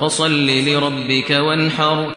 فصل لربك وانحر